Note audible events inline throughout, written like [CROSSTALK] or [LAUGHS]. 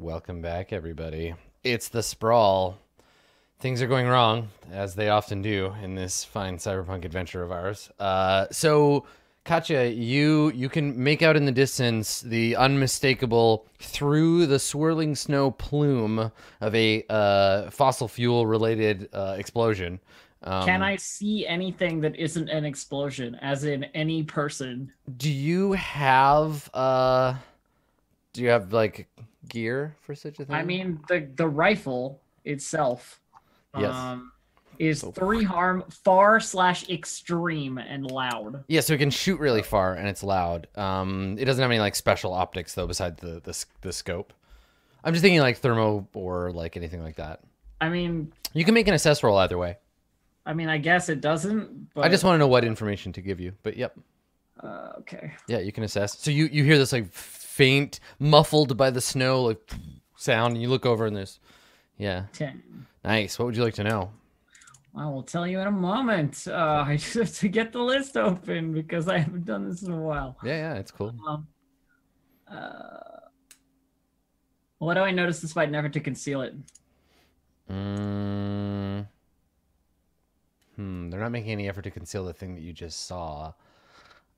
Welcome back, everybody. It's the sprawl. Things are going wrong, as they often do in this fine cyberpunk adventure of ours. Uh, so, Katya, you you can make out in the distance the unmistakable through the swirling snow plume of a uh, fossil fuel related uh, explosion. Um, Can I see anything that isn't an explosion, as in any person? Do you have uh? Do you have like gear for such a thing? I mean, the the rifle itself, Yes. um, is So- three harm, far slash extreme and loud. Yeah, so it can shoot really far and it's loud. Um, it doesn't have any like special optics though, besides the the, the scope. I'm just thinking like thermo or like anything like that. I mean, You can make an assess roll either way. I mean, I guess it doesn't. But I just want to know what information to give you. But yep, Uh, okay. yeah, you can assess. So you you hear this like faint, muffled by the snow like sound, and you look over and there's, yeah, Ten. nice. What would you like to know? I will tell you in a moment. Uh, [LAUGHS] I just have to get the list open because I haven't done this in a while. Yeah, yeah, it's cool. Um, uh, what do I notice despite an effort to conceal it? Mm, hmm, they're not making any effort to conceal the thing that you just saw.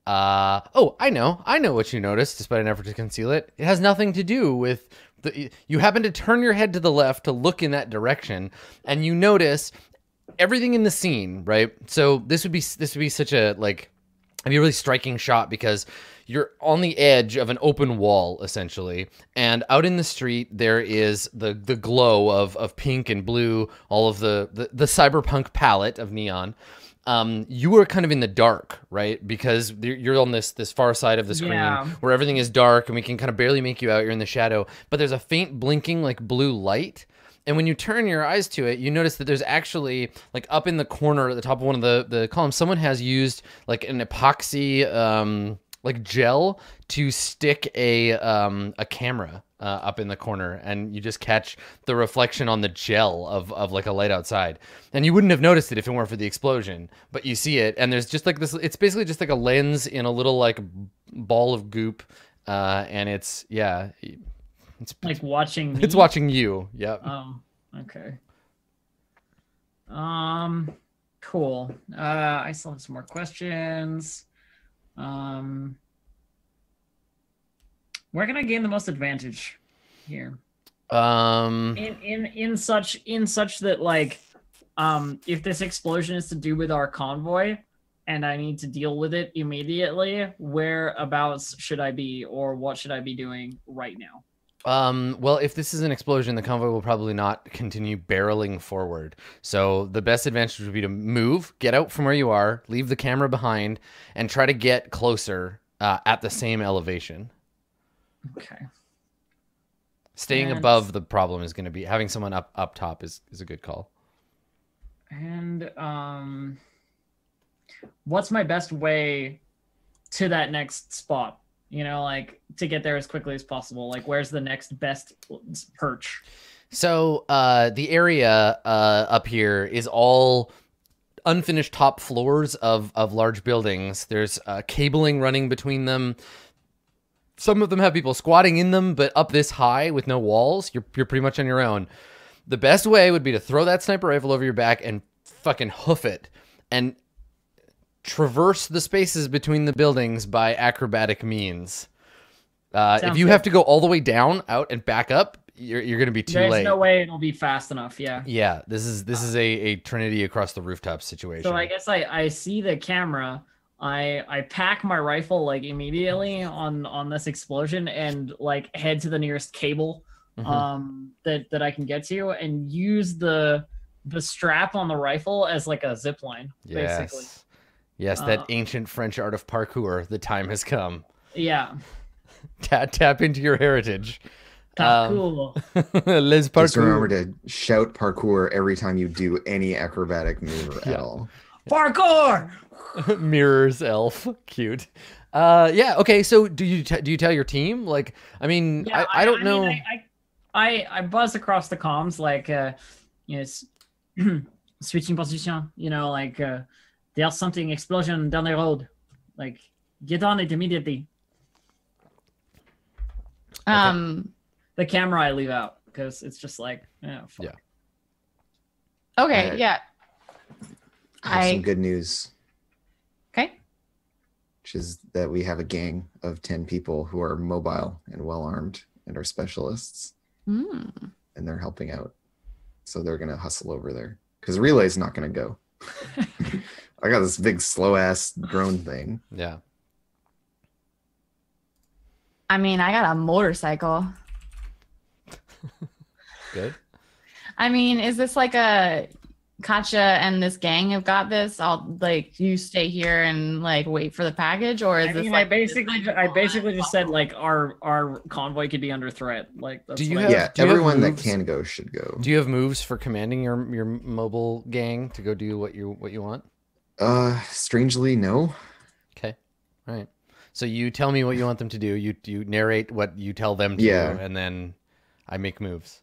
Uh, oh, I know. I know what you noticed despite an effort to conceal it. It has nothing to do with the you happen to turn your head to the left to look in that direction and you notice everything in the scene, right? So this would be this would be such a like be a really striking shot because you're on the edge of an open wall essentially and out in the street there is the the glow of of pink and blue all of the the, the cyberpunk palette of neon um, you are kind of in the dark, right? Because you're you're on this this far side of the screen Yeah. where everything is dark and we can kind of barely make you out. You're in the shadow, but there's a faint blinking like blue light. And when you turn your eyes to it, you notice that there's actually like up in the corner at the top of one of the the columns, someone has used like an epoxy um, like gel to stick a um, a camera uh, up in the corner, and you just catch the reflection on the gel of of like a light outside, and you wouldn't have noticed it if it weren't for the explosion, but you see it, and there's just like this. It's basically just like a lens in a little like ball of goop, uh, and it's yeah, it's Like watching. [LAUGHS] Me? it's watching you. Yep. Um. Okay. Um. Cool. Uh, I still have some more questions. Um. Where can I gain the most advantage here? Um. In in in such in such that like, um, if this explosion is to do with our convoy, and I need to deal with it immediately, whereabouts should I be, or what should I be doing right now? Um, well, if this is an explosion, the convoy will probably not continue barreling forward. So the best advantage would be to move, get out from where you are, leave the camera behind, and try to get closer uh, at the same elevation. Okay. Staying And- above the problem is going to be having someone up up top is is a good call. And um what's my best way to that next spot? You know, like to get there as quickly as possible. Like where's the next best perch? So uh, the area uh, up here is all unfinished top floors of of large buildings. There's uh, cabling running between them. Some of them have people squatting in them, but up this high with no walls, you're you're pretty much on your own. The best way would be to throw that sniper rifle over your back and fucking hoof it and traverse the spaces between the buildings by acrobatic means. Uh, if you good. have to go all the way down, out, and back up, you're, you're going to be too There's late. no way it'll be fast enough, yeah. Yeah, this is this is a, a Trinity across the rooftop situation. So I guess I I see the camera. I I pack my rifle like immediately on on this explosion and like head to the nearest cable Mhm. um that that I can get to and use the the strap on the rifle as like a zip line basically. yes, yes, that Uh, ancient French art of parkour. The time has come. Yeah. [LAUGHS] Tap tap into your heritage. Top Um, cool. Les [LAUGHS] Just remember to shout parkour every time you do any acrobatic move Yeah. at all. Parkour. [LAUGHS] Mirror's Edge, [LAUGHS] cute. Uh, yeah. Okay. So do you t- do you tell your team? Like, I mean, Yeah, I, I don't know. mean, I, I I buzz across the comms like uh you know s- [CLEARS THROAT] switching position, you know, like uh there's something explosion down the road. Like get on it immediately. Um, the camera I leave out because it's just like, yeah, fuck. Yeah. Okay, Alright. yeah. I have I some good news, okay. which is that we have a gang of 10 people who are mobile and well armed and are specialists, Hmm. and they're helping out. So they're going to hustle over there because relay's not going to go. [LAUGHS] I got this big slow ass drone thing. Yeah. I mean, I got a motorcycle. Good. I mean, is this like a Katja and this gang have got this? I'll like you stay here and like wait for the package, or is I this mean, like I basically, ju- I basically just said like our our convoy could be under threat. Like, that's Do you have- yeah, do you have everyone that can go should go. Do you have moves for commanding your your mobile gang to go do what you what you want? Uh, strangely, no. Okay. All right. So you tell me what you want them to do. You you narrate what you tell them to Yeah. do, and then I make moves.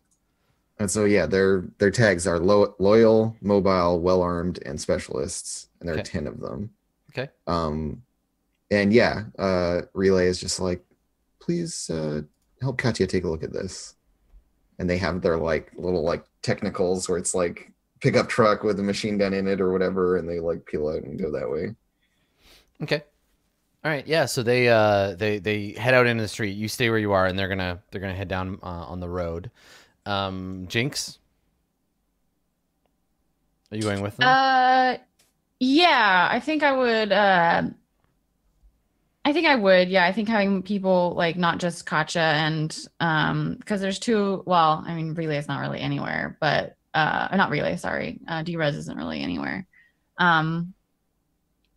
And so yeah, their their tags are lo- loyal, mobile, well armed, and specialists, and there are ten of them. Okay. Um, and yeah, uh, relay is just like, please uh, help Katya take a look at this, and they have their like little like technicals where it's like pickup truck with a machine gun in it or whatever, and they like peel out and go that way. Okay. All right. Yeah. So they uh they they head out into the street. You stay where you are, and they're gonna they're gonna head down uh, on the road. Um, Jinx, are you going with them? Uh, yeah, I think I would. Uh, I think I would. Yeah, I think having people like not just Katja and um, because there's two. Well, I mean, relay is not really anywhere, but uh, not relay. Sorry, uh, Drez isn't really anywhere. Um,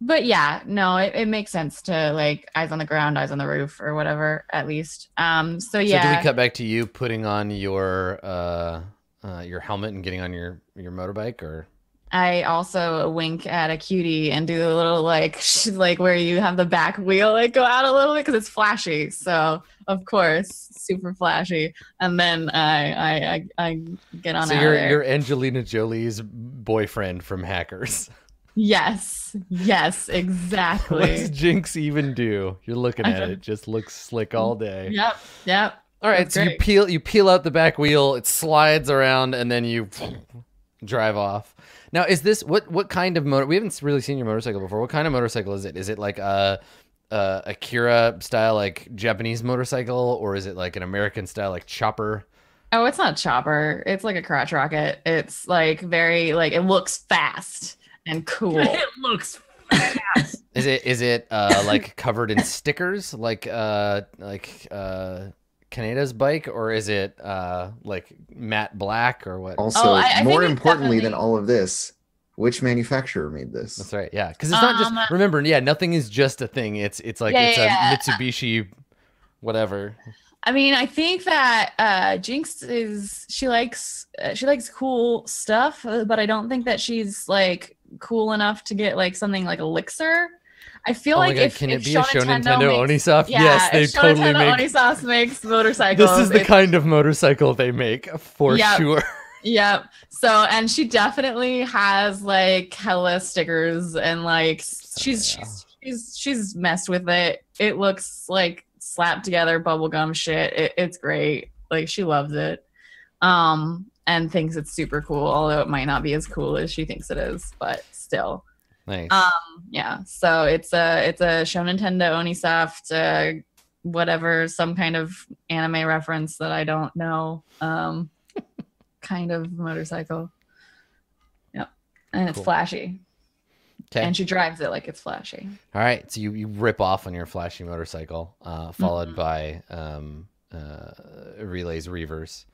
but yeah, no, it, it makes sense to like eyes on the ground, eyes on the roof, or whatever. At least. Um, so yeah. So do we cut back to you putting on your uh, uh your helmet and getting on your your motorbike, or I also wink at a cutie and do a little like [LAUGHS] sh- like where you have the back wheel like go out a little bit because it's flashy. So of course, super flashy. And then I I I, I get on so you're there. you're Angelina Jolie's boyfriend from Hackers. [LAUGHS] Yes, yes, Exactly. What does. Jinx even do? You're looking at it, just looks slick all day. yep, yep. All right, That's so you peel you peel out the back wheel, it slides around, and then you [SNIFFS] drive off. Now, is this what what kind of motor? We haven't really seen your motorcycle before. What kind of motorcycle is it? Is it like a a Akira style like Japanese motorcycle, or is it like an American style like chopper? Oh, it's not chopper. It's like a crotch rocket. It's like very like it looks fast and cool. [LAUGHS] it looks fast. [LAUGHS] Is it is it uh, like covered in stickers like uh like uh Kaneda's bike, or is it uh like matte black or what? Also, Oh, I- I more it's importantly than all of this, which manufacturer made this? That's right. Yeah, because it's not Um, just remember. Yeah, nothing is just a thing. It's it's like Yeah, it's yeah, a Mitsubishi, whatever. I mean, I think that uh, Jinx is she likes uh, she likes cool stuff, uh, but I don't think that she's like cool enough to get like something like Elixir. I feel oh like god, if, can if it be a Show Nintendo makes, Onisoft? yeah, yes, they Show totally Nintendo make. Onisoft makes motorcycles. This is the kind of motorcycle they make for Yep. sure. Yep. So, and she definitely has like hella stickers and like she's Oh, yeah. she's she's she's messed with it. It looks like slapped together bubblegum shit. It, it's great. Like she loves it. Um and thinks it's super cool, although it might not be as cool as she thinks it is, but still. Nice. Um yeah. So it's a it's a Show Nintendo Onisoft uh whatever some kind of anime reference that I don't know. Um [LAUGHS] kind of motorcycle. Yep. And it's Cool. flashy. Okay. And she drives it like it's flashy. All right. So you, you rip off on your flashy motorcycle, uh, followed Mhm. by um, uh, relays reavers.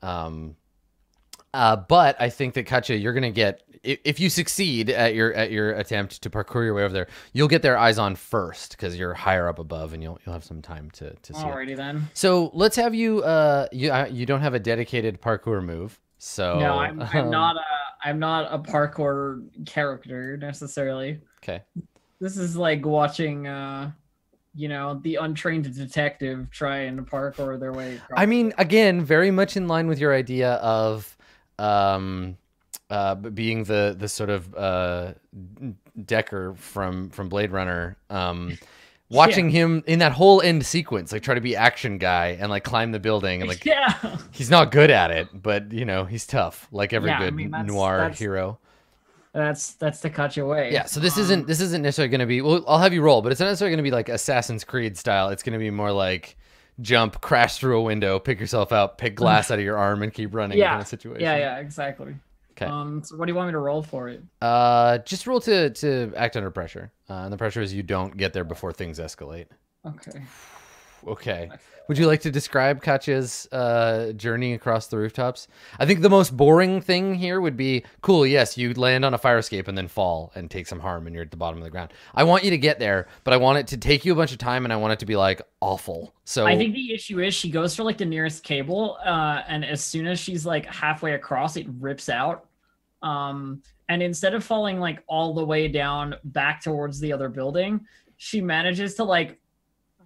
Um, uh, but I think that Katya, you're gonna get if, you succeed at your at your attempt to parkour your way over there, you'll get their eyes on first because you're higher up above and you'll you'll have some time to to see it. Alrighty then. So let's have you. Uh, you uh, you don't have a dedicated parkour move, so no, I'm, I'm [LAUGHS] not a I'm not a parkour character necessarily. Okay. This is like watching uh you know, the untrained detective try and parkour their way across. I mean, again, very much in line with your idea of um, uh, being the the sort of uh, Deckard from from Blade Runner. Um, watching him in that whole end sequence, like try to be action guy and like climb the building and like [LAUGHS] yeah. he's not good at it, but you know he's tough, like every Yeah, I good mean, that's- noir that's- hero. That's that's the cut your way. Yeah, so this Um, isn't this isn't necessarily going to be. Well, I'll have you roll, but it's not necessarily going to be like Assassin's Creed style. It's going to be more like jump, crash through a window, pick yourself out, pick glass out of your arm, and keep running. Yeah, kind of situation. Yeah, yeah, exactly. 'Kay. Um, so what do you want me to roll for it? Uh, just roll to to act under pressure. Uh, and the pressure is you don't get there before things escalate. Okay. Okay. Would you like to describe Katya's uh, journey across the rooftops? I think the most boring thing here would be cool. Yes, you land on a fire escape and then fall and take some harm, and you're at the bottom of the ground. I want you to get there, but I want it to take you a bunch of time, and I want it to be like awful. So I think the issue is she goes for like the nearest cable, uh, and as soon as she's like halfway across, it rips out. Um, and instead of falling like all the way down back towards the other building, she manages to like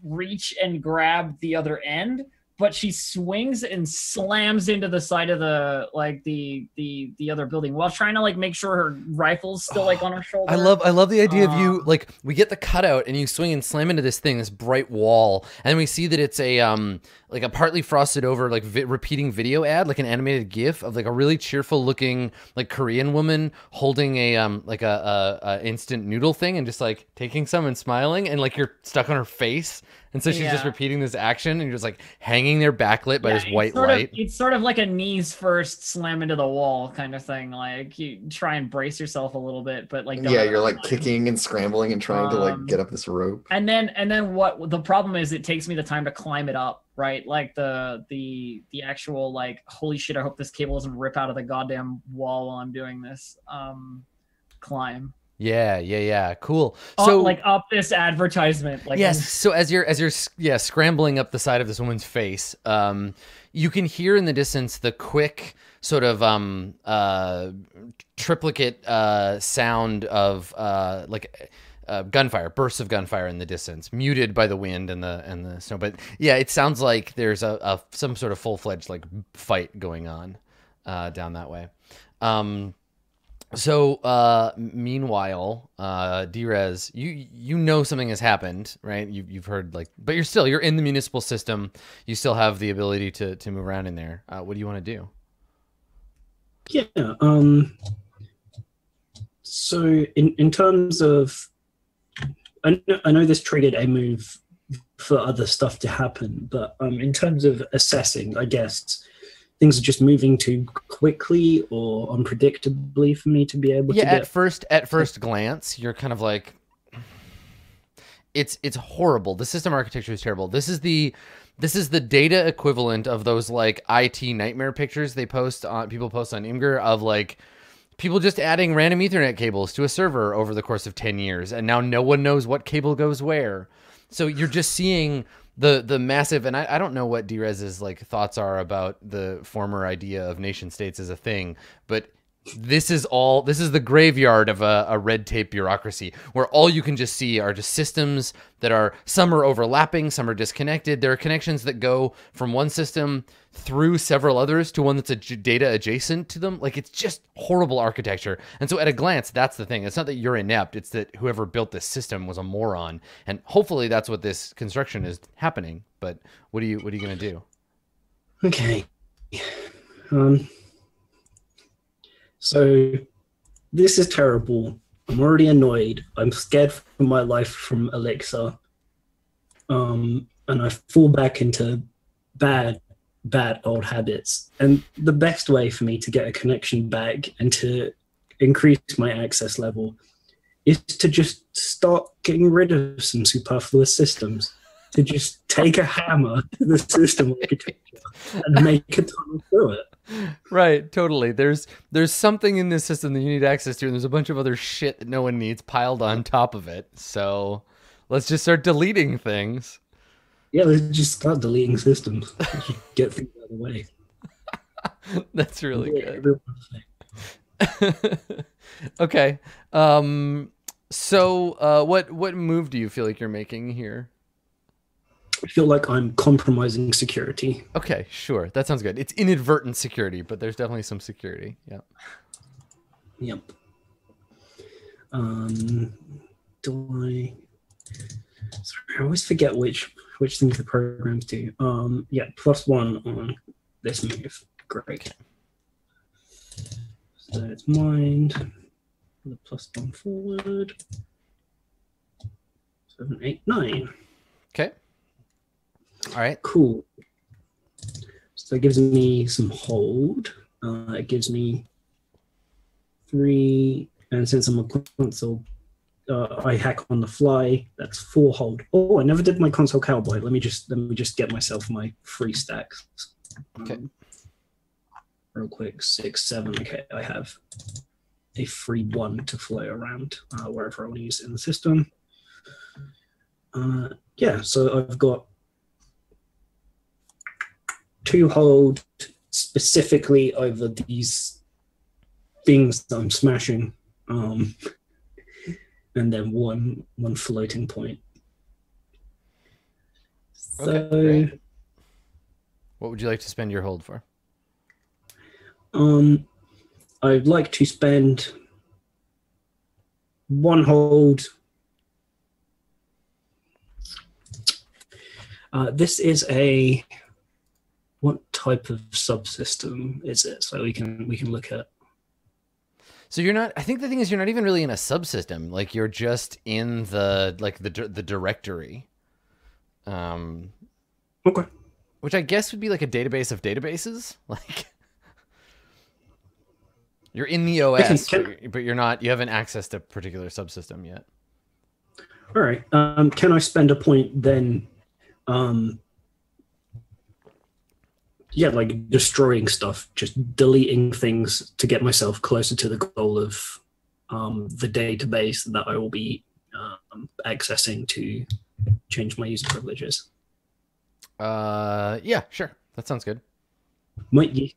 reach and grab the other end, but she swings and slams into the side of the like the the the other building while trying to like make sure her rifle's still like on her [SIGHS] shoulder. I love I love the idea of you Uh, like we get the cutout and you swing and slam into this thing this bright wall and we see that it's a um like a partly frosted over like vi- repeating video ad like an animated gif of like a really cheerful looking like Korean woman holding a um like a, a, a instant noodle thing and just like taking some and smiling and like you're stuck on her face and so she's just repeating this action and you're just like hanging there backlit by Yeah, this white sort of- light. it's sort of like a knees first slam into the wall kind of thing. Like you try and brace yourself a little bit, but like yeah, you're like time. kicking and scrambling and trying to like Um, get up this rope. And then and then what the problem is it takes me the time to climb it up, right? Like the the the actual like holy shit, I hope this cable doesn't rip out of the goddamn wall while I'm doing this. Um climb. Yeah, yeah, yeah. Cool. So like up this advertisement. Like yes. So as you're as you're yeah scrambling up the side of this woman's face, um, you can hear in the distance the quick sort of um uh triplicate uh sound of uh like. Uh, gunfire, bursts of gunfire in the distance, muted by the wind and the and the snow. But yeah, it sounds like there's a, a some sort of full fledged like fight going on uh, down that way. Um, so uh meanwhile, uh Drez, you you know something has happened, right? You you've heard like but you're still you're in the municipal system. You still have the ability to to move around in there. Uh what do you want to do? Yeah. Um. So in in terms of, I know, I know this triggered a move for other stuff to happen, but um, in terms of assessing, I guess things are just moving too quickly or unpredictably for me to be able yeah, to at first at first glance, you're kind of like it's it's horrible. The system architecture is terrible. This is the this is the data equivalent of those like IT nightmare pictures they post on people post on Imgur of like people just adding random ethernet cables to a server over the course of 10 years and now no one knows what cable goes where. So you're just seeing the the massive and I, I don't know what Drez's like thoughts are about the former idea of nation states as a thing, but this is all this is the graveyard of a, a red tape bureaucracy where all you can just see are just systems that are some are overlapping some are disconnected. There are connections that go from one system through several others to one that's a data adjacent to them. Like it's just horrible architecture. And so at a glance that's the thing. It's not that you're inept. It's that whoever built this system was a moron. And hopefully that's what this construction is happening. But what are you what are you going to do? Okay. Um. So this is terrible. I'm already annoyed. I'm scared for my life from Alexa. Um, and I fall back into bad, bad old habits. And the best way for me to get a connection back and to increase my access level is to just start getting rid of some superfluous systems. To just take a hammer to the system architecture and make a tunnel through it. Right, totally. There's there's something in this system that you need access to, and there's a bunch of other shit that no one needs piled on top of it. So let's just start deleting things. Yeah, let's just start deleting systems. [LAUGHS] Get things out of the way. [LAUGHS] That's really Yeah, good. [LAUGHS] okay. Um so uh what what move do you feel like you're making here? I feel like I'm compromising security. Okay, sure. That sounds good. It's inadvertent security, but there's definitely some security. Yeah. Yep. Um, do I? Sorry, I always forget which which things the programs do. Um, yeah, plus one on this move. Great. So it's mind. The plus one forward. Seven, eight, nine. Okay. All right. Cool. So it gives me some hold. Uh, it gives me three, and since I'm a console, uh, I hack on the fly. That's four hold. Oh, I never did my console cowboy. Let me just let me just get myself my free stacks. Okay. Um, real quick, six, seven. Okay, I have a free one to flow around uh, wherever I want to use it in the system. Uh, yeah, so I've got two hold specifically over these things that I'm smashing, um, and then one one floating point. So Okay. What would you like to spend your hold for? Um, I'd like to spend one hold. Uh, this is a what type of subsystem is it? So we can we can look at. So you're not. I think the thing is, you're not even really in a subsystem. Like you're just in the like the the directory. Um, Okay. which I guess would be like a database of databases. [LAUGHS] Like you're in the OS, can- but, you're, but you're not. You haven't accessed a particular subsystem yet. All right. Um, can I spend a point then? Um, yeah, like destroying stuff, just deleting things to get myself closer to the goal of um, the database that I will be um, accessing to change my user privileges. Uh, yeah, sure. That sounds good. Might you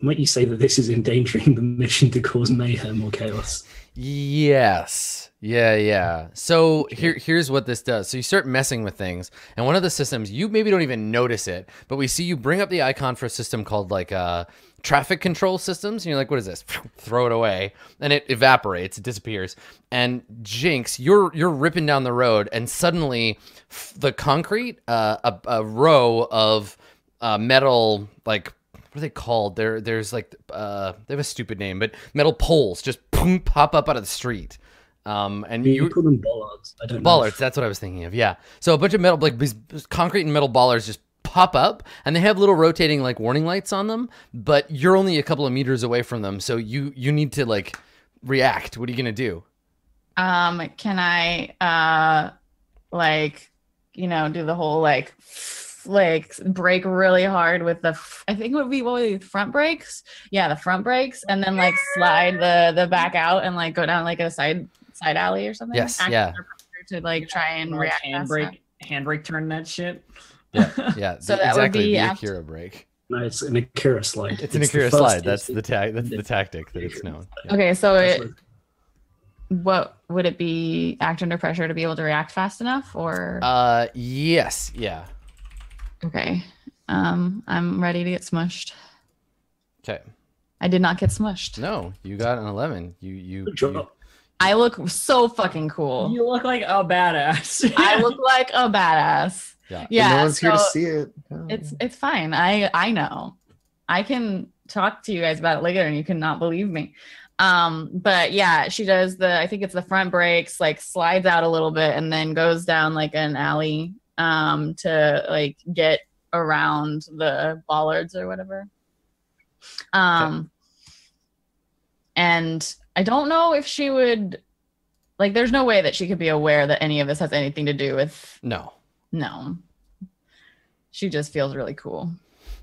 might you say that this is endangering the mission to cause mayhem or chaos? Yes. Yeah, yeah. So here here's what this does. So you start messing with things, and one of the systems you maybe don't even notice it, but we see you bring up the icon for a system called like uh traffic control systems, and you're like, what is this? [LAUGHS] Throw it away. And it evaporates, it disappears. And Jinx, you're you're ripping down the road, and suddenly f- the concrete, uh, a, a row of uh, metal like what are they called? There, there's like uh, they have a stupid name, but metal poles just boom, pop up out of the street. Um, and You, you call them bollards. I don't know. bollards. That's what I was thinking of. Yeah. So a bunch of metal, like these concrete and metal bollards, just pop up, and they have little rotating like warning lights on them. But you're only a couple of meters away from them, so you you need to like react. What are you gonna do? Um, can I uh like you know do the whole like like brake really hard with the I think it would be what would it be, front brakes? Yeah, the front brakes, and then like slide the the back out and like go down like a side side alley or something. Yes, Act yeah. To like try and Like react. handbrake, handbrake turn that shit. Yeah, [LAUGHS] yeah. So the- that would exactly be the after- Akira break. No, it's an Akira slide. It's an the Akira first slide. That's the ta- That's the the- tactic that it's known. Yeah. Okay, so it, what- what would it be? Act under pressure to be able to react fast enough, or Uh, yes, yeah. Okay? Um, I'm ready to get smushed. Okay. I did not get smushed. No, you got an eleven. You you. Good you. I look so fucking cool. You look like a badass. [LAUGHS] I look like a badass. yeah. And Yeah, no one's here to see it. Oh. it's it's fine. I I know. I can talk to you guys about it later, and you cannot believe me. Um, but yeah, she does the. I think it's the front brakes, like slides out a little bit, and then goes down like an alley, um, to like get around the bollards or whatever. Um, and I don't know if she would. Like, there's no way that she could be aware that any of this has anything to do with No. no. She just feels really cool.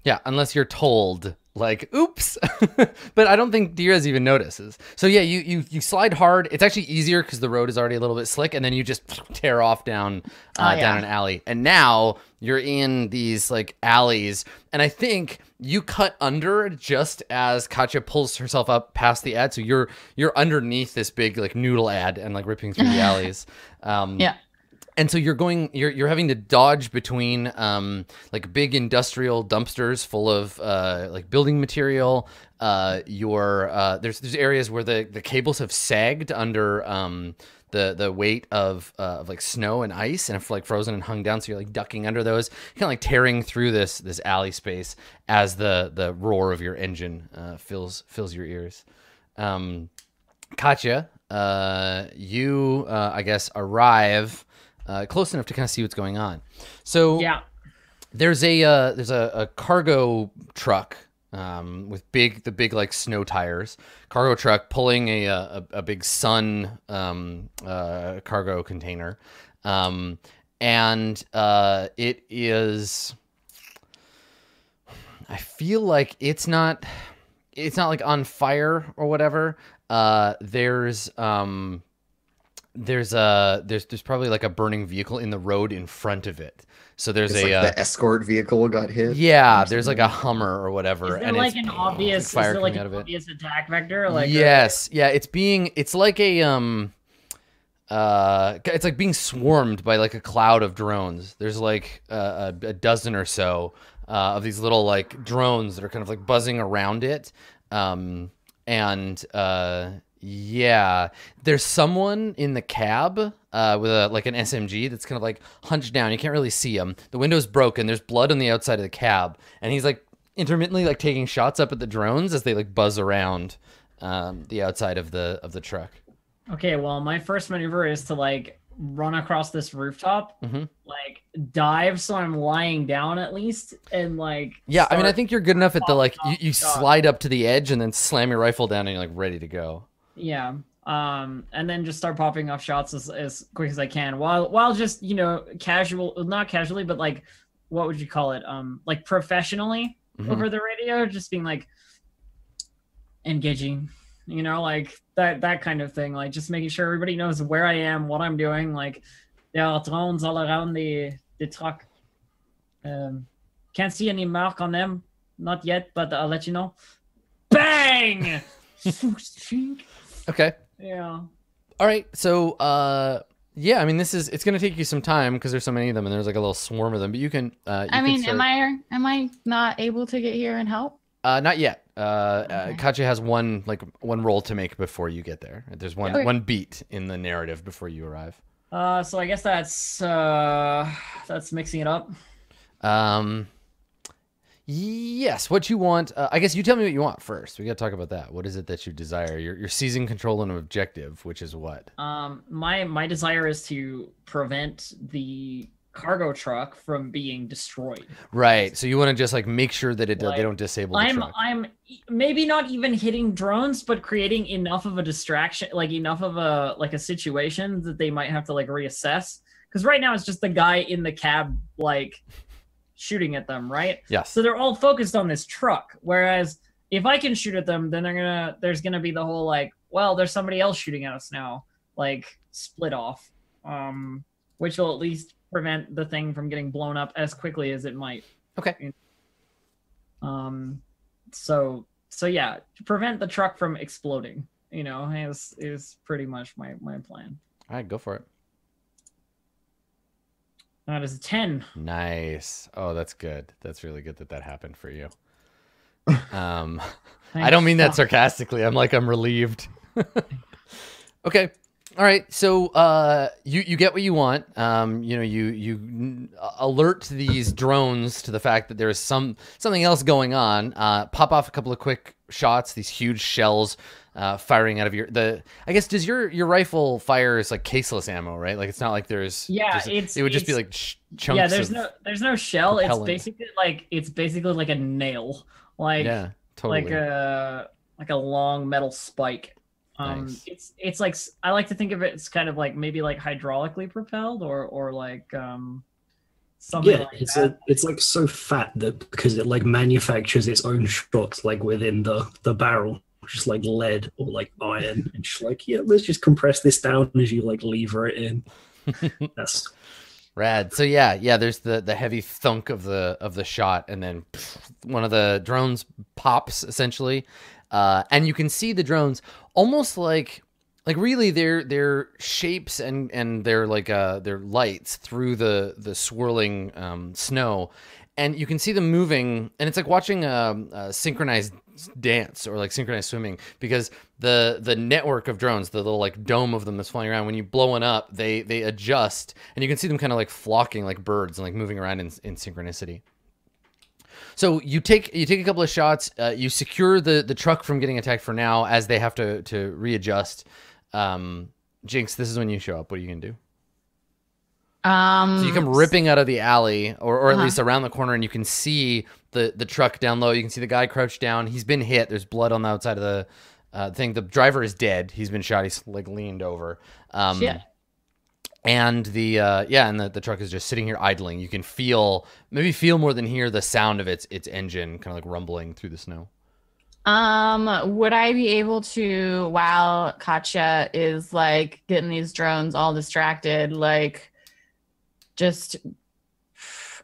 Yeah, unless you're told, like, oops. [LAUGHS] but I don't think Diaz even notices. So yeah, you you you slide hard. It's actually easier because the road is already a little bit slick, and then you just [LAUGHS] tear off down uh, Oh, yeah. down an alley. And now you're in these like alleys, and I think you cut under just as Katya pulls herself up past the ad. So you're you're underneath this big like noodle ad and like ripping through the [LAUGHS] alleys. Um, Yeah. And so you're going you're you're having to dodge between um like big industrial dumpsters full of uh like building material uh your uh there's there's areas where the the cables have sagged under um the the weight of uh, of like snow and ice and like frozen and hung down. So you're like ducking under those kind of like tearing through this this alley space as the the roar of your engine uh fills fills your ears. Um Katya, uh, you, I guess, arrive uh, close enough to kind of see what's going on. So Yeah. there's a uh, there's a, a cargo truck um, with big the big like snow tires. Cargo truck pulling a a, a big sun um, uh, cargo container, um, and uh, it is. I feel like it's not it's not like on fire or whatever. Uh, there's um, there's a there's there's probably like a burning vehicle in the road in front of it. So there's It's a like uh, the escort vehicle got hit. yeah, there's like a Hummer or whatever, Is there and like it's an obvious? Is fire there like an out of it. obvious attack vector? Like yes, yeah, it's being it's like a um uh it's like being swarmed by like a cloud of drones. There's like uh, a, a dozen or so uh, of these little like drones that are kind of like buzzing around it. Um and uh yeah, there's someone in the cab uh, with a like an SMG that's kind of like hunched down. You can't really see him. The window's broken. There's blood on the outside of the cab, and he's like intermittently like taking shots up at the drones as they like buzz around um, the outside of the of the truck. Okay, well, my first maneuver is to like run across this rooftop, Mhm. like dive so I'm lying down at least, and like Yeah, I mean, I think you're good enough at the like you, you slide up to the edge and then slam your rifle down and you're like ready to go. Yeah, um, and then just start popping off shots as, as quick as I can, while while just you know casual, not casually, but like what would you call it? Um, like professionally Mhm. over the radio, just being like engaging, you know, like that that kind of thing, like just making sure everybody knows where I am, what I'm doing. Like there are drones all around the the truck. Um, can't see any mark on them, not yet, but I'll let you know. Bang! [LAUGHS] [LAUGHS] Okay. yeah. All right. So, uh, yeah, I mean, this is it's gonna take you some time because there's so many of them and there's like a little swarm of them. But you can. Uh, you I can mean, start- am I am I not able to get here and help? Uh, not yet. Uh, uh, Okay. Katya has one like one roll to make before you get there. There's one Okay. one beat in the narrative before you arrive. Uh, so I guess that's uh, that's mixing it up. Um, yes. What you want? Uh, I guess you tell me what you want first. We got to talk about that. What is it that you desire? You're you're seizing control and objective, which is what? Um, my my desire is to prevent the cargo truck from being destroyed. Right. So you want to just like make sure that it Like, they don't disable the I'm truck. I'm maybe not even hitting drones, but creating enough of a distraction, like enough of a like a situation that they might have to like reassess. Because right now it's just the guy in the cab like shooting at them, right? yes. So they're all focused on this truck. Whereas if I can shoot at them, then they're gonna there's gonna be the whole like, well, there's somebody else shooting at us now, like split off. Um, which will at least prevent the thing from getting blown up as quickly as it might. Okay. Um, so so yeah, to prevent the truck from exploding, you know, is is pretty much my my plan. All right. Go for it. That is a ten. Nice. Oh, that's good. That's really good that that happened for you. [LAUGHS] Um. [LAUGHS] I don't mean that sarcastically. I'm like I'm relieved. [LAUGHS] okay. All right. So uh you you get what you want. Um you know you you alert these drones to the fact that there is some something else going on. Uh pop off a couple of quick shots, these huge shells uh firing out of your the I guess does your your rifle fires like caseless ammo, right? Like it's not like there's Yeah, just- it's- it would just be like chunks yeah there's no there's no shell it's basically like it's basically like a nail like Yeah, totally. like a like a long metal spike um Nice. it's it's like I like to think of it as kind of like maybe like hydraulically propelled or or like um something Yeah, like it's that. a, it's like so fat that because it like manufactures its own shots like within the the barrel, just like lead or like iron, [LAUGHS] and just like yeah, let's just compress this down as you like lever it in. [LAUGHS] That's Rad. So yeah, yeah. There's the the heavy thunk of the of the shot, and then pff, one of the drones pops essentially, uh, and you can see the drones almost like like really they're they're shapes and and they're like uh they're lights through the the swirling um snow. And you can see them moving and it's like watching a, a synchronized dance or like synchronized swimming because the the network of drones the little like dome of them that's flying around when you blow one up they they adjust. And you can see them kind of like flocking like birds and like moving around in, in synchronicity so you take you take a couple of shots. Uh, you secure the the truck from getting attacked for now, as they have to to readjust. Um, Jinx, this is when you show up. What are you gonna do? Um, So you come ripping out of the alley, or, or at Uh-huh. least around the corner, and you can see the the truck down low. You can see the guy crouched down. He's been hit. There's blood on the outside of the uh, thing. The driver is dead. He's been shot. He's like leaned over. Um, Shit. And the uh, yeah, and the, the truck is just sitting here idling. You can feel maybe feel more than hear the sound of its its engine kind of like rumbling through the snow. Um, would I be able to, while Katya is like getting these drones all distracted, like just,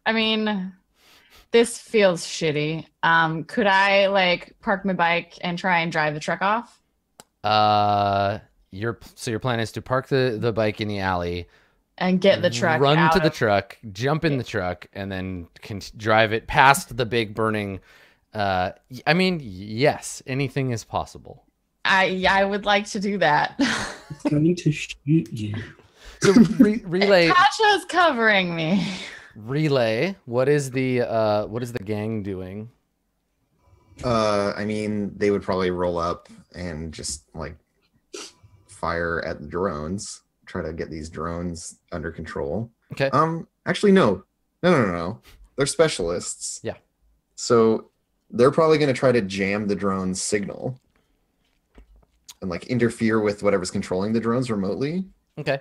I mean, this feels shitty. Um, could I like park my bike and try and drive the truck off? Uh, your so your plan is to park the the bike in the alley, And get the truck run out to the truck, jump in the truck, and then can drive it past the big burning. Uh, y- I mean, yes, anything is possible. I I would like to do that. It's going to shoot you. [LAUGHS] So re- relay, [LAUGHS] Katya's covering me. relay. What is the uh, what is the gang doing? Uh, I mean, they would probably roll up and just like fire at the drones, try to get these drones under control. Okay. Um, actually, no, no, no, no, no. They're specialists. Yeah. So they're probably going to try to jam the drone's signal and like interfere with whatever's controlling the drones remotely. Okay.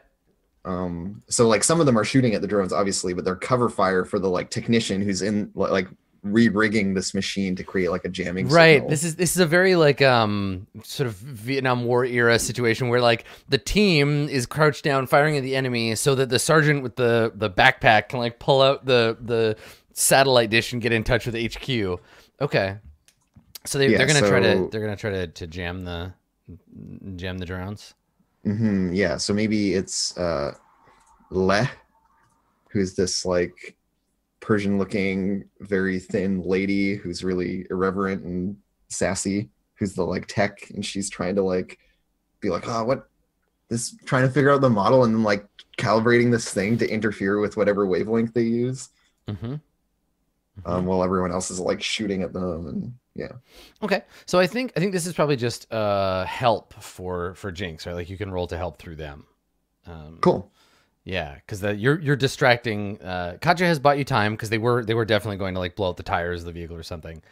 Um, so like some of them are shooting at the drones, obviously, but they're cover fire for the like technician who's in like re-rigging this machine to create like a jamming. Right. signal. This is this is a very like um sort of Vietnam War era situation where like the team is crouched down firing at the enemy so that the sergeant with the the backpack can like pull out the the satellite dish and get in touch with HQ. Okay. So they Yeah, they're gonna try to they're gonna try to, to jam the jam the drones. mm -hmm, yeah, so maybe it's uh Leh, who's this like Persian looking, very thin lady who's really irreverent and sassy, who's the like tech, and she's trying to like be like, oh, what this trying to figure out the model and then like calibrating this thing to interfere with whatever wavelength they use, Mm-hmm. um, while everyone else is like shooting at them and yeah. Okay, so I think I think this is probably just uh help for for Jinx, right? Like you can roll to help through them. Um, Cool. Yeah, because you're you're distracting. Uh, Katja has bought you time because they were they were definitely going to like blow out the tires of the vehicle or something.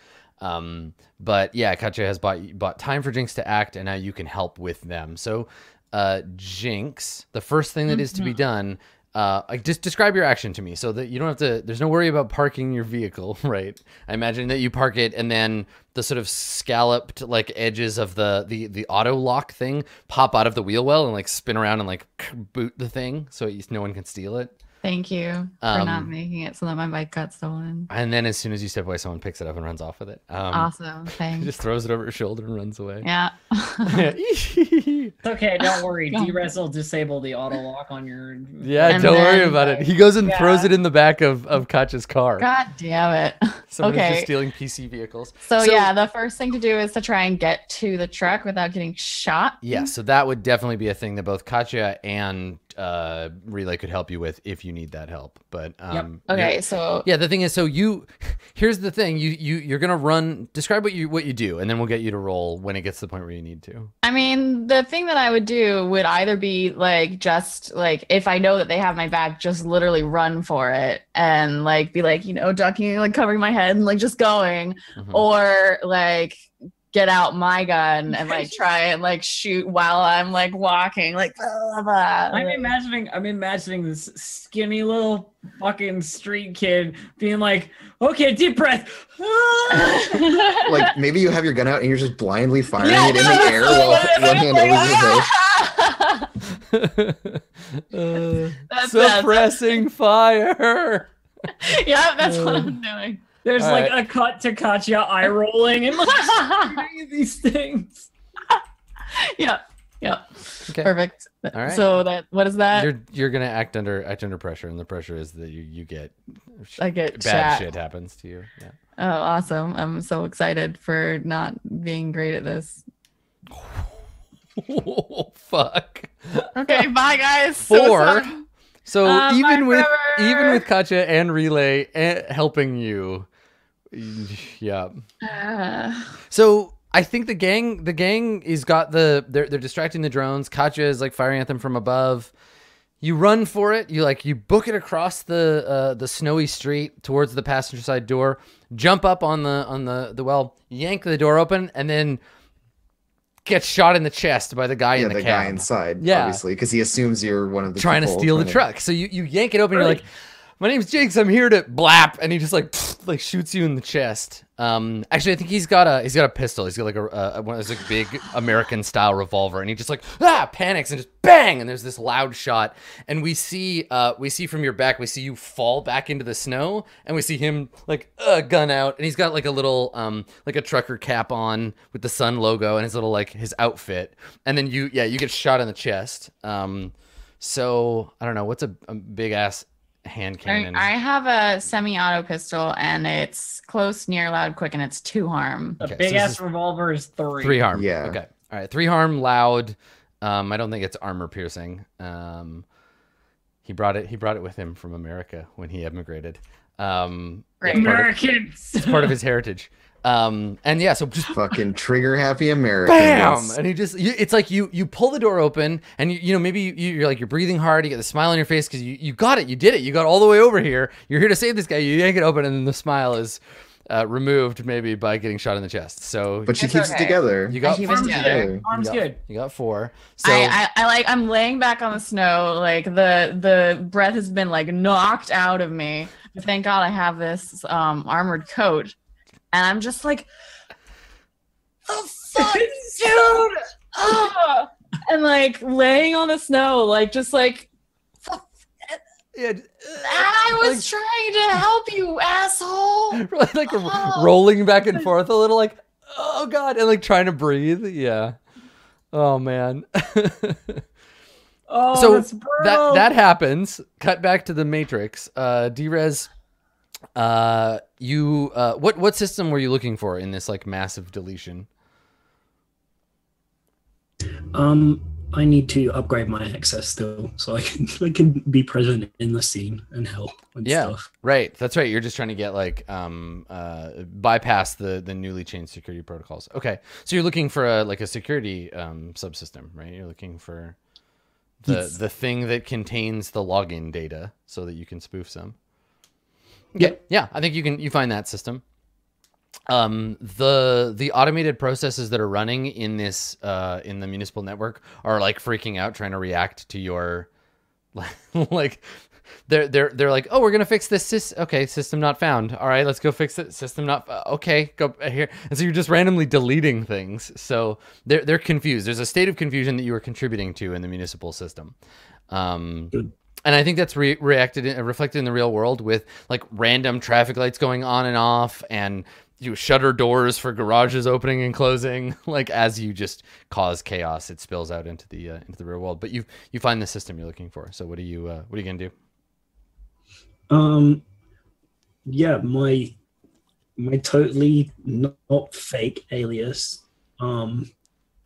Um, but yeah, Katja has bought bought time for Jinx to act, and now you can help with them. So, uh, Jinx, the first thing that is to be done. Uh, like just describe your action to me so that you don't have to. There's no worry about parking your vehicle, [LAUGHS] right? I imagine that you park it, and then the sort of scalloped like edges of the the the auto lock thing pop out of the wheel well and like spin around and like boot the thing so no one can steal it. Thank you for not Um, making it so that my bike got stolen. And then as soon as you step away, someone picks it up and runs off with it. Um, awesome. [LAUGHS] Thanks. Just throws it over her shoulder and runs away. yeah. [LAUGHS] It's okay, don't worry. Yeah. D-Res will disable the auto lock on your. yeah, And don't worry then- about it. He goes and throws it in the back of, of Katja's car. God damn it. Someone okay. just stealing PC vehicles. So, yeah, the first thing to do is to try and get to the truck without getting shot. Yeah, so that would definitely be a thing that both Katja and uh, Relay could help you with if you need that help. But um, Okay, you're- so Yeah, the thing is, so you [LAUGHS] here's the thing. You you you're gonna run. Describe what you what you do, and then we'll get you to roll when it gets to the point where you need to. I mean, the thing that I would do would either be like just like if I know that they have my back, just literally run for it and like be like, you know, ducking, like covering my head and like just going, Mhm. or like get out my gun and like try and like shoot while I'm like walking, like blah, blah, blah. I'm imagining I'm imagining this skinny little fucking street kid being like, okay, deep breath. [LAUGHS] Like maybe you have your gun out and you're just blindly firing Yeah, it in the air while [LAUGHS] one hand over your head. Uh, That's- that's- suppressing [LAUGHS] fire. yeah, that's what Uh, I'm doing. There's All like right. a cut to Katya eye rolling and like [LAUGHS] these things. [LAUGHS] yeah, Yeah. Okay. Perfect. All right. So that what is that? You're you're gonna act under act under pressure, and the pressure is that you you get I get bad chat. shit happens to you. Yeah. Oh, awesome. I'm so excited for not being great at this. oh, [LAUGHS] fuck. Okay, bye guys. So Four. sorry. So Uh, bye even with forever. even with Katya and Relay eh, helping you, yeah. Uh, So I think the gang the gang is got the they're they're distracting the drones. Katya is like firing at them from above. You run for it. You like you book it across the uh, the snowy street towards the passenger side door. Jump up on the on the the well. Yank the door open and then get shot in the chest by the guy yeah, in the, the, guy inside, Yeah. obviously, because he assumes you're one of the trying to steal the truck. So you, you yank it open. And you're like, my name's Jakes. I'm here to blap, and he just like [LAUGHS] like shoots you in the chest. Um, actually, I think he's got a he's got a pistol. He's got like a, a one of those like big American style revolver, and he just like [LAUGHS] ah panics and just bang, and there's this loud shot, and we see uh we see from your back, we see you fall back into the snow, and we see him like uh, gun out, and he's got like a little um like a trucker cap on with the sun logo and his little like his outfit, and then you yeah you get shot in the chest. Um. So I don't know what's a, a big ass hand I, cannon. I have a semi-auto pistol and it's close, near, loud, quick, and it's two harm. The Okay, so big this ass is revolver is three. three harm. Yeah. Okay. All right. Three harm, loud. Um, I don't think it's armor piercing. Um, he brought it. He brought it with him from America when he emigrated. Um, yeah, Great. part of- Americans. it's part of his heritage. Um, and yeah, so just Fucking trigger happy Americans. bam and he just you, it's like you you pull the door open and you, you know maybe you, you're like you're breathing hard you get the smile on your face because you, you got it you did it you got all the way over here you're here to save this guy you yank it open and then the smile is uh, removed maybe by getting shot in the chest so But she keeps okay. it together. you got keep it Arms together. good. Arms you got, good. you got four so I, I, I like I'm laying back on the snow, like the the breath has been like knocked out of me. But thank God I have this um armored coat, and I'm just like, the fuck, [LAUGHS] dude, [LAUGHS] and like laying on the snow, like just like yeah, I was trying to help you, asshole. [LAUGHS] like, like rolling back and forth a little like oh god and like trying to breathe. Yeah. Oh man. Oh, So that that happens. Cut back to the Matrix. Uh, Drez, uh, you uh, what what system were you looking for in this like massive deletion? Um, I need to upgrade my access still, so I can [LAUGHS] I can be present in the scene and help and Yeah. stuff. Right, that's right. You're just trying to get like um uh bypass the the newly changed security protocols. Okay, so you're looking for a like a security um subsystem, right? You're looking for the Yes. the thing that contains the login data so that you can spoof some. Yeah. Yeah. I think you can you find that system. Um, the the automated processes that are running in this uh, in the municipal network are like freaking out, trying to react to your [LAUGHS] like they're they're they're like, oh, we're gonna fix this. Sys- okay, system not found. All right, let's go fix it. System not. uh, okay, go here. And so you're just randomly deleting things. So they're they're confused. There's a state of confusion that you are contributing to in the municipal system. Um, Good. And I think that's re- reacted in, reflected in the real world with like random traffic lights going on and off and you shutter doors for garages opening and closing [LAUGHS] like as you just cause chaos it spills out into the uh, into the real world. But you you find the system you're looking for. So what are you uh, what are you gonna do? Um, yeah, my my totally not fake alias, um,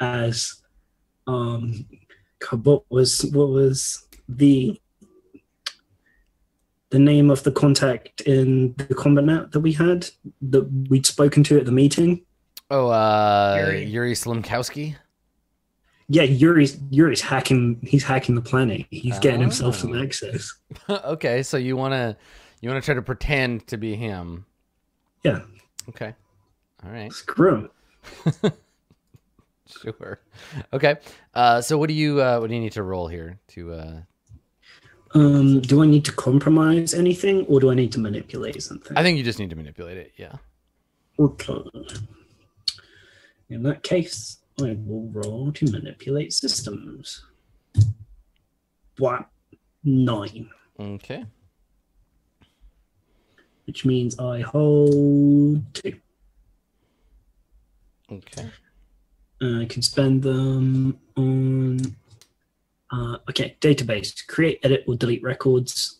as um, what was what was the the name of the contact in the combat net that we had that we'd spoken to at the meeting? oh uh Yuri. yuri slimkowski Yeah, Yuri's Yuri's hacking. He's hacking the planet. He's getting himself some Oh. access. [LAUGHS] okay so you want to you want to try to pretend to be him Yeah, okay all right screw him. [LAUGHS] sure okay uh so what do you uh what do you need to roll here to uh Um, do I need to compromise anything, or do I need to manipulate something? i think you just need to manipulate it yeah Okay. In that case, I will roll to manipulate systems. What? Nine, okay which means I hold two. okay I can spend them on. Uh, okay, database. Create, edit, or delete records.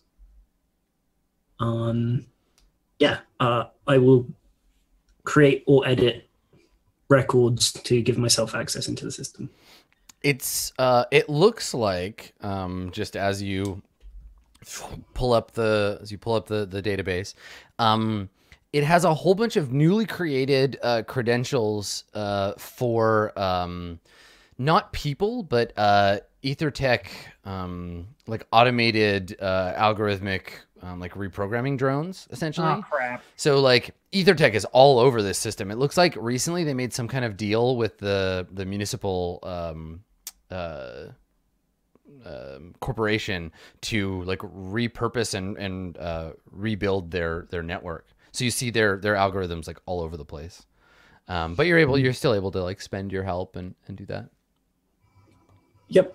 Um, yeah, uh, I will create or edit records to give myself access into the system. It's uh, it looks like um, just as you pull up the as you pull up the the database, um, it has a whole bunch of newly created uh, credentials uh, for um, not people but uh, EtherTech um, like automated uh, algorithmic um, like reprogramming drones essentially. Oh crap! So like EtherTech is all over this system. It looks like recently they made some kind of deal with the the municipal um, uh, um corporation to like repurpose and and uh, rebuild their their network. So you see their their algorithms like all over the place. Um, but you're able you're still able to like spend your help and and do that. Yep.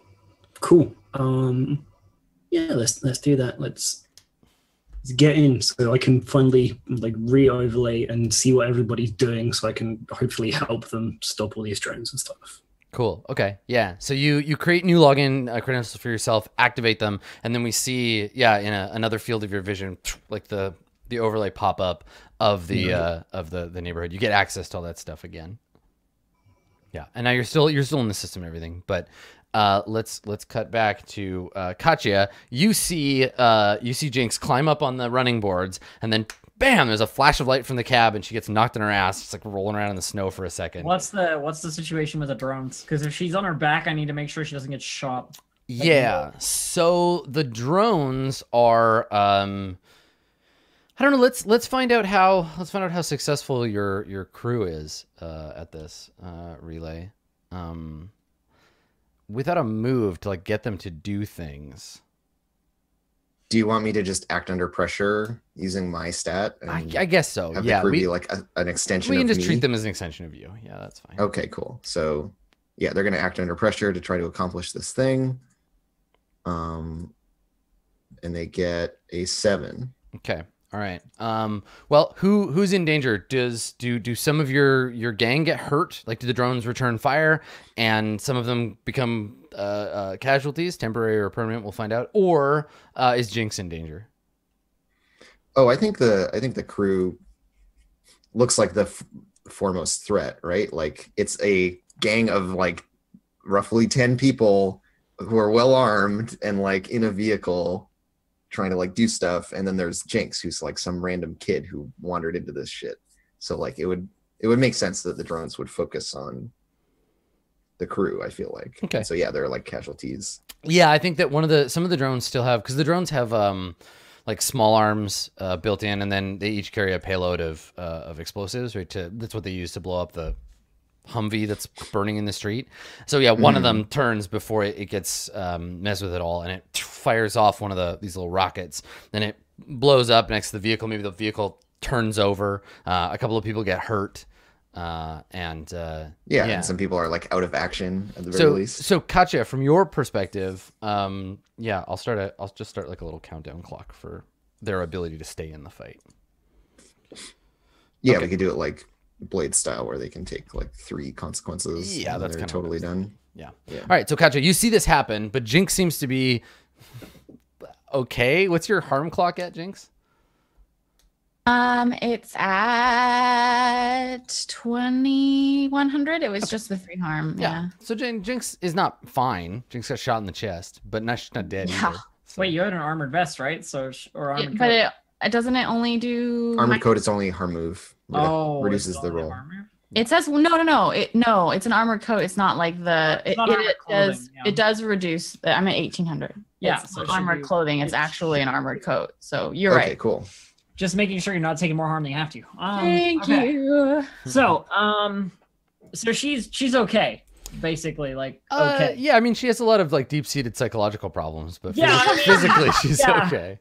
Cool. Um, yeah, let's let's do that. Let's, let's get in so I can finally like re-overlay and see what everybody's doing, so I can hopefully help them stop all these drones and stuff. Cool. Okay. Yeah. So you you create new login uh, credentials for yourself, activate them, and then we see yeah in a, another field of your vision [TSK] like the the overlay pop up of the Yeah. uh, of the the neighborhood. You get access to all that stuff again. Yeah. And now you're still you're still in the system and everything, but uh, let's let's cut back to uh, Katya. You see uh, you see Jinx climb up on the running boards, and then bam, there's a flash of light from the cab, and she gets knocked in her ass. It's like rolling around in the snow for a second. What's the what's the situation with the drones? Because if she's on her back, I need to make sure she doesn't get shot. Yeah. So the drones are um I don't know, let's let's find out how let's find out how successful your your crew is uh at this uh relay. Um without a move to like get them to do things. Do you want me to just act under pressure using my stat? I, I guess so. have Yeah. the crew We, be like a, an extension we can just me? treat them as an extension of you. Yeah, that's fine. Okay, cool. So yeah, they're gonna act under pressure to try to accomplish this thing. Um and they get a seven. Okay. All right. Um, well, who who's in danger? Does do do some of your your gang get hurt? Like, do the drones return fire, and some of them become uh, uh, casualties, temporary or permanent? We'll find out. Or uh, is Jinx in danger? Oh, I think the I think the crew looks like the f- foremost threat, right? Like it's a gang of like roughly 10 people who are well armed and like in a vehicle trying to like do stuff and then there's Jinx who's like some random kid who wandered into this shit. So like it would it would make sense that the drones would focus on the crew, I feel like. Okay. So yeah, they're like casualties. Yeah, I think that one of the some of the drones still have because the drones have um like small arms uh, built in, and then they each carry a payload of uh, of explosives. Right, to that's what they use to blow up the Humvee that's burning in the street. So yeah, one of them turns before it, it gets um, messed with at all, and it fires off one of the these little rockets. Then it blows up next to the vehicle. Maybe the vehicle turns over. Uh, a couple of people get hurt, uh, and uh, Yeah, Yeah. and some people are like out of action at the very so least. so Katya, from your perspective, um, yeah, I'll start a I'll just start like a little countdown clock for their ability to stay in the fight. Yeah, Okay. we could do it like blade style where they can take like three consequences. Yeah, and that's they're totally done. Yeah. Yeah. All right, so Katya, you see this happen, but Jinx seems to be okay. What's your harm clock at, Jinx? Um, it's at twenty one hundred. It was just the three harm. Yeah. So Jin- Jinx is not fine. Jinx got shot in the chest, but not she's not dead Yeah. either. So- Wait, you had an armored vest, right? So sh- or It- armored but coat. it, it doesn't it only do Armored my- code is only harm move. Redu- oh it's reduces the roll. armor? It says no, no, no. It no, it's an armored coat. It's not like the It's it, not it, it does yeah. it does reduce. The, I'm at eighteen hundred. Yeah, it's so it not should armored be- clothing. It's it actually an should- armored coat. So you're okay, right. cool. Just making sure you're not taking more harm than you have to. Um, Thank okay. you. So, um, so she's she's okay, basically. Like, Uh, okay. yeah, I mean, she has a lot of like deep seated psychological problems, but Yeah, phys- I mean- physically, [LAUGHS] she's Yeah. okay.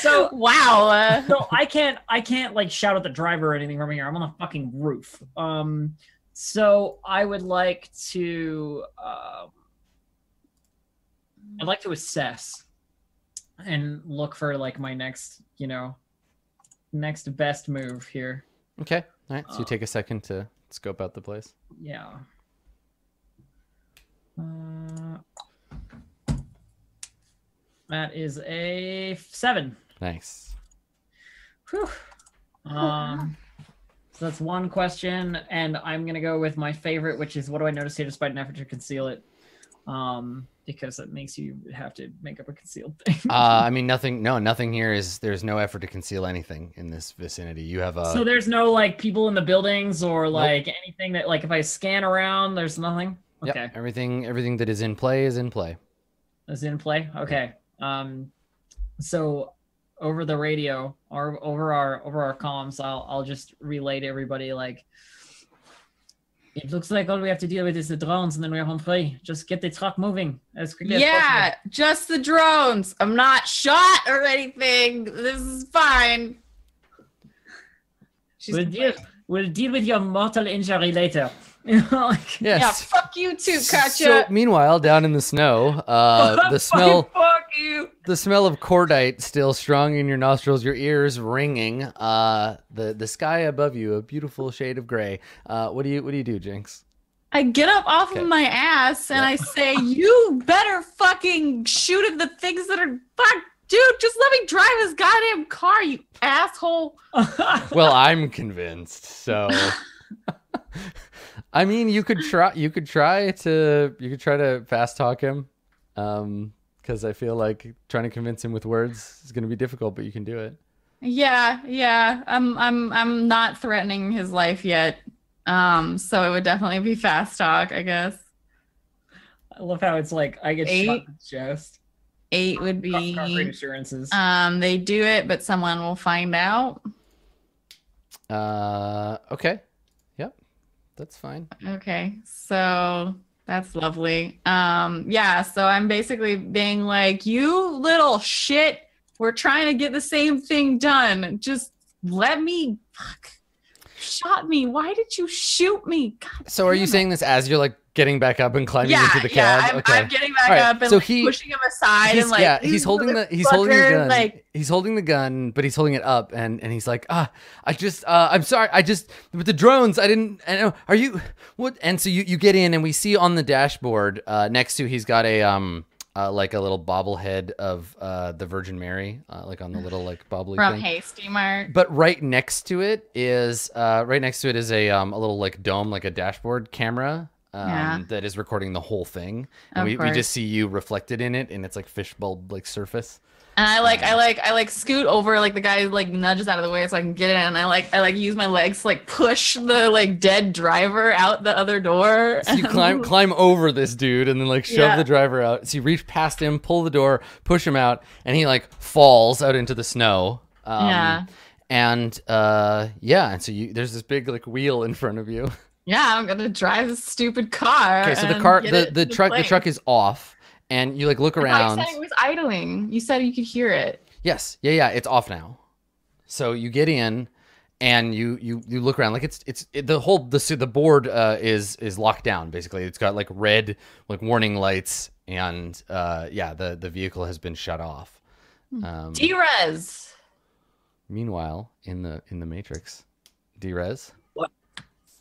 So, [LAUGHS] Wow. Uh, [LAUGHS] so I can't I can't like shout at the driver or anything from here. I'm on the fucking roof. Um, so I would like to um, I'd like to assess and look for like my next, you know, next best move here. Okay. All right. So you Uh, take a second to scope out the place. Yeah. Uh, that is a seven. Nice. Whew. Um, so that's one question, and I'm gonna go with my favorite, which is what do I notice here despite an effort to conceal it? Um, because it makes you have to make up a concealed thing. Uh, I [LAUGHS] mean, nothing. No, nothing here is. There's no effort to conceal anything in this vicinity. You have a. so there's no like people in the buildings or like anything that like if I scan around, there's nothing. Yep, Okay, everything. Everything that is in play is in play. is in play. Okay. Um, so over the radio or over our over our comms, I'll I'll just relay to everybody like. It looks like all we have to deal with is the drones, and then we're home free. Just get the truck moving as quickly as Yeah, just the drones. I'm not shot or anything. This is fine. She's We'll deal, we'll deal with your mortal injury later. [LAUGHS] Like, Yes. Yeah, fuck you too, So Katya. meanwhile, down in the snow, uh, [LAUGHS] the smell Fuck you. The smell of cordite still strong in your nostrils, your ears ringing. Uh, the the sky above you, a beautiful shade of gray. Uh, what do you what do you do, Jinx? I get up off Okay. of my ass and Yeah. I say, "You better fucking shoot at the things that are fuck, dude. Just let me drive this goddamn car, you asshole." [LAUGHS] Well, I'm convinced. So, I mean, you could try. You could try to. You could try to fast talk him. Um, because I feel like trying to convince him with words is going to be difficult, but you can do it. Yeah, yeah. I'm I'm I'm not threatening his life yet. Um, so it would definitely be fast talk, I guess. I love how it's like I get shot Eight. in the chest. Eight would Cross concrete be assurances. um they do it, but someone will find out. Uh, okay. Yep, that's fine. Okay, so that's lovely. Um, yeah, so I'm basically being like, you little shit, we're trying to get the same thing done. Just let me fuck. Shot me. Why did you shoot me? God So, are you it. saying this as you're like getting back up and climbing yeah, into the yeah, cab? I'm, okay. I'm getting back right, up and so like, he- pushing him aside he's, and like yeah, he's "You holding the he's holding the gun. Like, he's holding the gun, but he's holding it up, and and he's like, ah, I just, uh, I'm sorry, I just with the drones, I didn't. I know, are you what? And so you you get in, and we see on the dashboard uh, next to he's got a um. Uh, like a little bobblehead of uh, the Virgin Mary, uh, like on the [SIGHS] little like bobbly from thing. Hasty Mart. But right next to it is uh, right next to it is a um, a little like dome, like a dashboard camera um, Yeah. that is recording the whole thing, and Of we, we just see you reflected in it, and it's like fishbowl like surface. And I like, I like, I like scoot over, like the guy like nudges out of the way so I can get in. And I like, I like use my legs to like push the like dead driver out the other door. So you climb [LAUGHS] climb over this dude and then like shove Yeah. the driver out. So you reach past him, pull the door, push him out, and he like falls out into the snow. Um, Yeah. And uh, yeah, and so you there's this big like wheel in front of you. [LAUGHS] yeah, I'm gonna drive this stupid car. Okay, so the car the the truck the truck is off, and you like look I around. You said it was idling. You said you could hear it. Yes. Yeah, yeah, it's off now. So you get in and you you you look around like it's it's it, the whole the the board uh, is is locked down basically. It's got like red like warning lights and uh yeah, the the vehicle has been shut off. Hmm. Um, Drez. meanwhile, in the in the Matrix, Drez.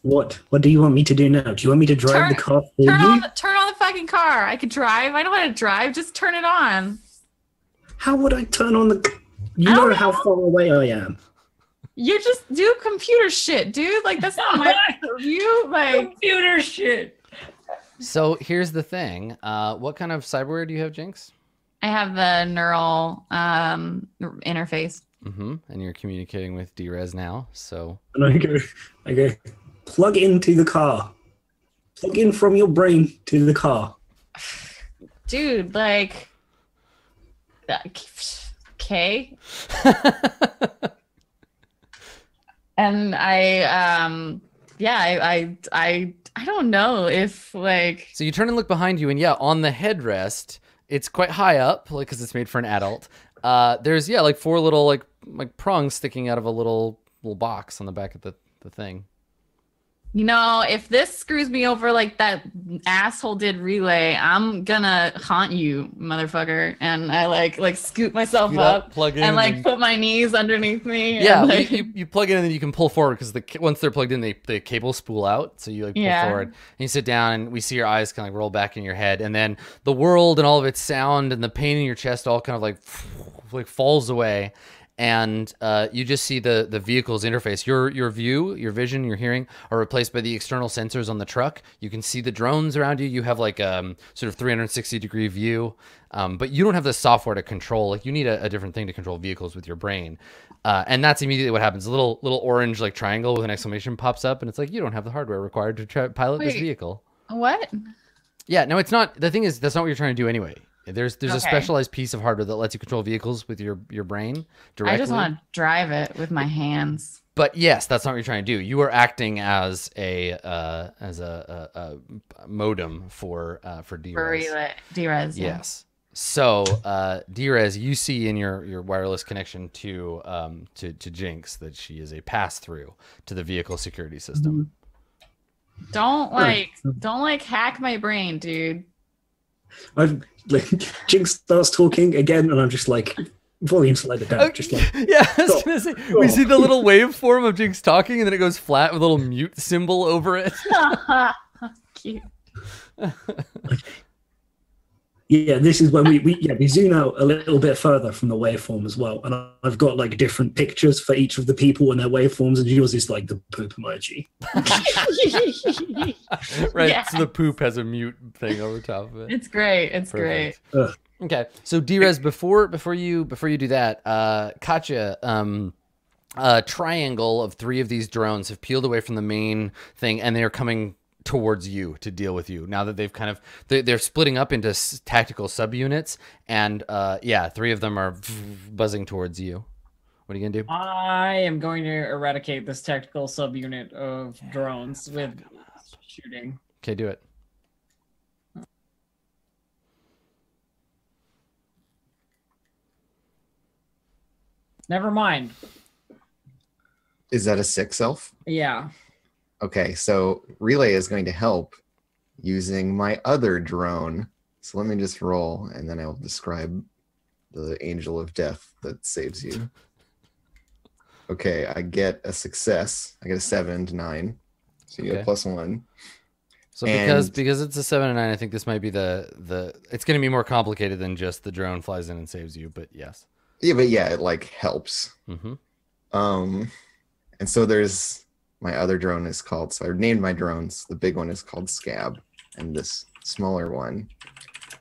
What? What do you want me to do now? Do you want me to drive Turn- the car for Turn you? on, the, turn on the fucking car. I could drive. I know how to drive. Just turn it on. How would I turn on the? You I don't know how far away I am. You just do computer shit, dude. Like that's not my [LAUGHS] you. Like Computer shit. So here's the thing. Uh, what kind of cyberware do you have, Jinx? I have the neural um interface. Mm-hmm. And you're communicating with Drez now. So And I go, I go, plug into the car. Plug in from your brain to the car. Dude, like okay. [LAUGHS] And I um yeah, I I I I don't know if like So you turn and look behind you, and yeah, on the headrest, it's quite high up, like because it's made for an adult. Uh, there's yeah, like four little like like prongs sticking out of a little little box on the back of the the thing. You know, if this screws me over like that asshole did relay, I'm gonna haunt you, motherfucker. And I like like scoot myself Scoot up, plug in, and like and- put my knees underneath me. yeah, and, like, you, you, plug in and then you can pull forward because the once they're plugged in, they the cables spool out. So you like pull Yeah. forward and you sit down, and we see your eyes kind of like roll back in your head, and then the world and all of its sound and the pain in your chest all kind of like [SNIFFS] like falls away, and uh, you just see the the vehicle's interface. Your your view, your vision, your hearing are replaced by the external sensors on the truck. You can see the drones around you. You have like um sort of 360 degree view, um, but you don't have the software to control. Like you need a, a different thing to control vehicles with your brain. Uh, and that's immediately what happens. A little little orange like triangle with an exclamation pops up, and it's like you don't have the hardware required to try, pilot this vehicle. what? Yeah, no, it's not. The thing is, that's not what you're trying to do anyway. There's there's a specialized piece of hardware that lets you control vehicles with your your brain directly. I just want to drive it with my hands. But yes, that's not what you're trying to do. You are acting as a uh, as a, a, a modem for uh, for Drez. For relay, Drez. yeah. Yes. So, uh, Drez, you see in your, your wireless connection to um, to to Jinx that she is a pass through to the vehicle security system. Don't like, don't like hack my brain, dude. I've like [LAUGHS] Jinx starts talking again, and I'm just like volume slider down, just like [LAUGHS] yeah, I was gonna say we see the little waveform of Jinx talking, and then it goes flat with a little mute symbol over it. [LAUGHS] Cute. Yeah. This is when we we yeah we zoom out a little bit further from the waveform as well, and I- I've got like different pictures for each of the people and their waveforms, and yours is like the poop emoji. [LAUGHS] [LAUGHS] right. Yeah. So the poop has a mute thing over top of it. It's great. It's great. Ugh. Okay, so Drez, before before you before you do that, uh, Katya, um, a triangle of three of these drones have peeled away from the main thing, and they are coming towards you to deal with you. Now that they've kind of they're, they're splitting up into s- tactical subunits, and uh, yeah, three of them are [LAUGHS] buzzing towards you. What are you gonna do? I am going to eradicate this tactical subunit of drones with shooting. Okay, do it. Never mind. Is that a six elf? Yeah. Okay, so relay is going to help using my other drone. So let me just roll, and then I'll describe the angel of death that saves you. Okay, I get a success. I get a seven to nine. So you get Okay. a plus one. So because And- because it's a seven and nine, I think this might be the the. It's gonna be more complicated than just the drone flies in and saves you. But yes. Yeah, but yeah, it like helps. hmm Um, and so there's my other drone is called. So I named my drones. The big one is called Scab, and this smaller one,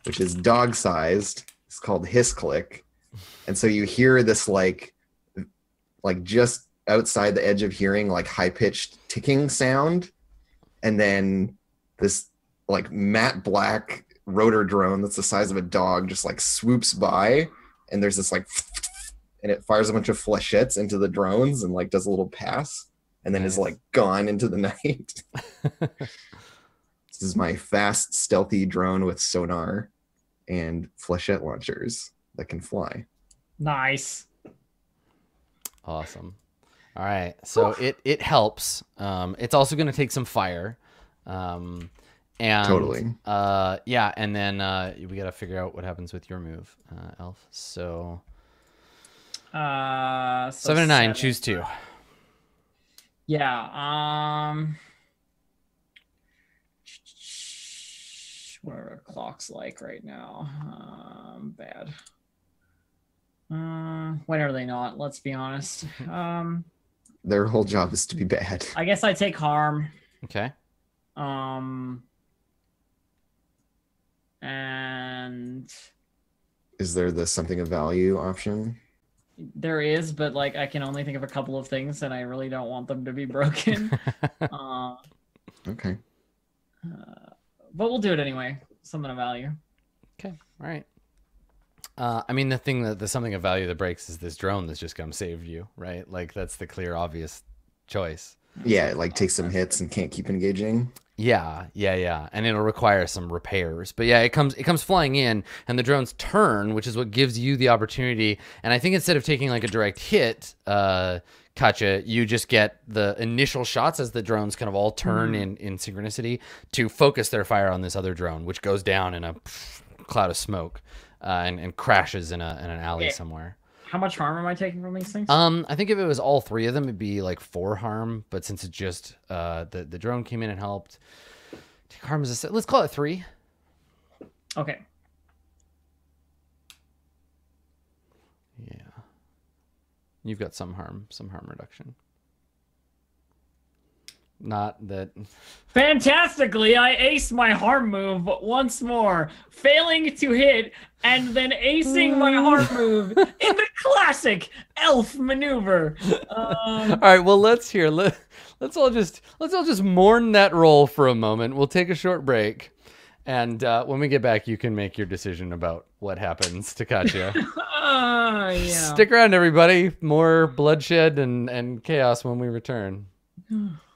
which is dog sized, is called Hiss Click. And so you hear this like, like just outside the edge of hearing, like high pitched ticking sound, and then this like matte black rotor drone that's the size of a dog just like swoops by, and there's this like and it fires a bunch of flechettes into the drones and like does a little pass and then is like gone into the [LAUGHS] night. this is my fast, stealthy drone with sonar and flechette launchers that can fly. Nice. Awesome. All right. So it it helps. Um, it's also going to take some fire. Um, and Totally. Uh, yeah, and then uh, we got to figure out what happens with your move, uh, Elf. So Uh, so seven and nine, seven. choose two. Yeah. Um. What are our clocks like right now? Um, bad. Uh, when are they not? Let's be honest. Um, Their whole job is to be bad. I guess I take harm. Okay. Um, and Is there the something of value option? There is, but like I can only think of a couple of things, and I really don't want them to be broken. [LAUGHS] uh, Okay. uh, but we'll do it anyway. Something of value. Okay. All right. Uh, I mean, the thing that the something of value that breaks is this drone that's just come saved you, right? Like that's the clear, obvious choice. Yeah, it like takes some hits and can't keep engaging. Yeah, yeah, yeah, and it'll require some repairs. But yeah, it comes it comes flying in, and the drones turn, which is what gives you the opportunity. And I think instead of taking like a direct hit, uh, Katya, you just get the initial shots as the drones kind of all turn Mhm. in, in synchronicity to focus their fire on this other drone, which goes down in a cloud of smoke uh, and, and crashes in, a, in an alley Okay. somewhere. How much harm am I taking from these things? Um, I think if it was all three of them, it'd be like four harm. But since it just uh, the the drone came in and helped, take harm is a let's call it three. okay. Yeah, you've got some harm, some harm reduction. Not that. Fantastically, I ace my harm move once more, failing to hit, and then acing my harm [LAUGHS] move in the classic elf maneuver. Um, All right, well let's hear. Let, let's all just let's all just mourn that roll for a moment. We'll take a short break, and uh, when we get back, you can make your decision about what happens to Katya. uh, yeah. Stick around, everybody. More bloodshed and and chaos when we return. [SIGHS] [SIGHS] [SIGHS] [LAUGHS]